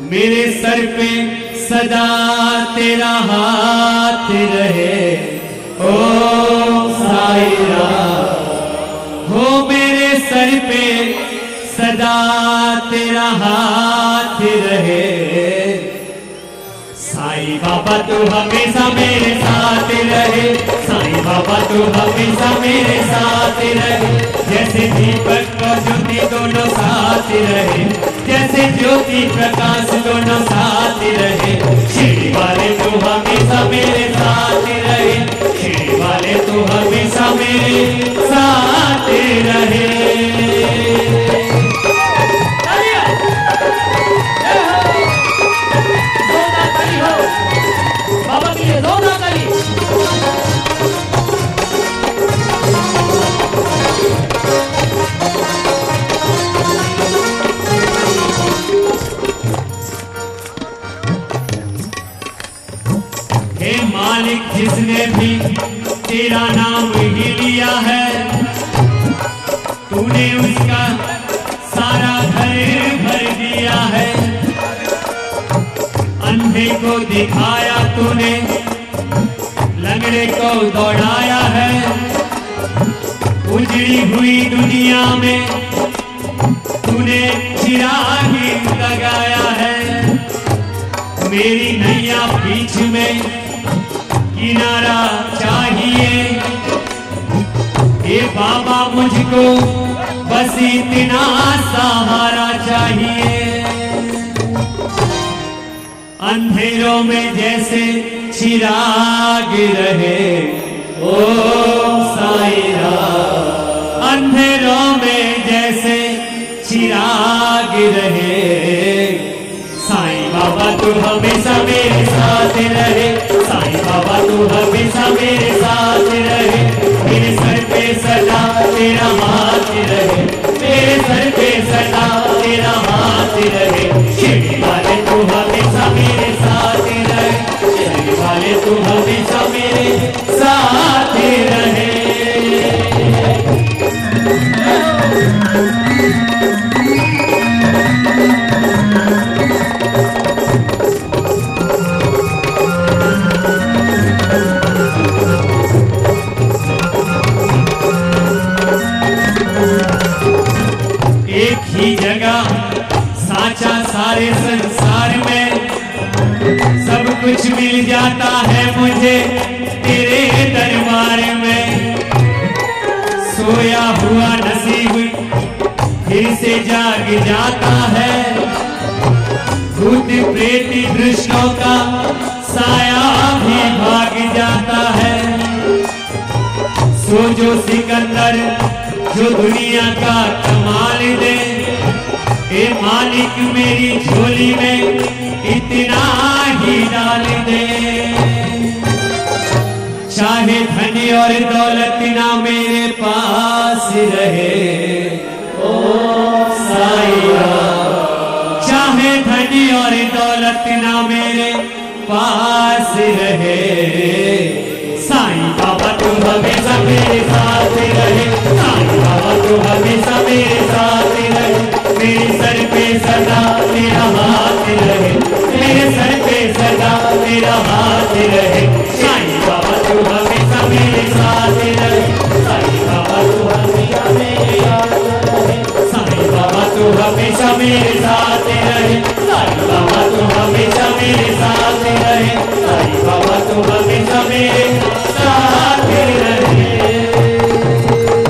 मेरे सर पे सदा तेरा हाथ रहे। ओ साईरा हो मेरे सर पे सदा तेरा हाथ रहे। साई बाबा, तू हमेशा मेरे बाबा तू हमेशा मेरे साथ रहे। जैसे दीपक और ज्योति दोनों साथ रहे। जैसे ज्योति प्रकाश दोनों हे मालिक जिसने भी तेरा नाम ही लिया है। तूने उसका सारा घर भर दिया है। अंधे को दिखाया तूने, लंगड़े को दौड़ाया है। उजड़ी हुई दुनिया में तूने चिराग लगाया है। मेरी नैया बीच में किनारा चाहिए। ये बाबा मुझको बस इतना सहारा चाहिए। अंधेरों में जैसे चिराग रहे, ओ साई राम अंधेरों में जैसे चिराग रहे, साईं बाबा तू हमेशा मेरे साथ रहे। सारे संसार में सब कुछ मिल जाता है मुझे तेरे दरबार में। सोया हुआ नसीब फिर से जाग जाता है। भूत प्रेत दृश्यों का साया भी भाग जाता है। सो जो सिकंदर जो दुनिया का कमाल दे। ए मालिक मेरी झोली में इतना ही डाल दे चाहे धनी और दौलत ना मेरे पास रहे, ओ साई राम। चाहे धनी और दौलत ना मेरे पास रहे सदा तेरा हाथ रहे। साईं बाबा तू हमेशा मेरे साथ रहे।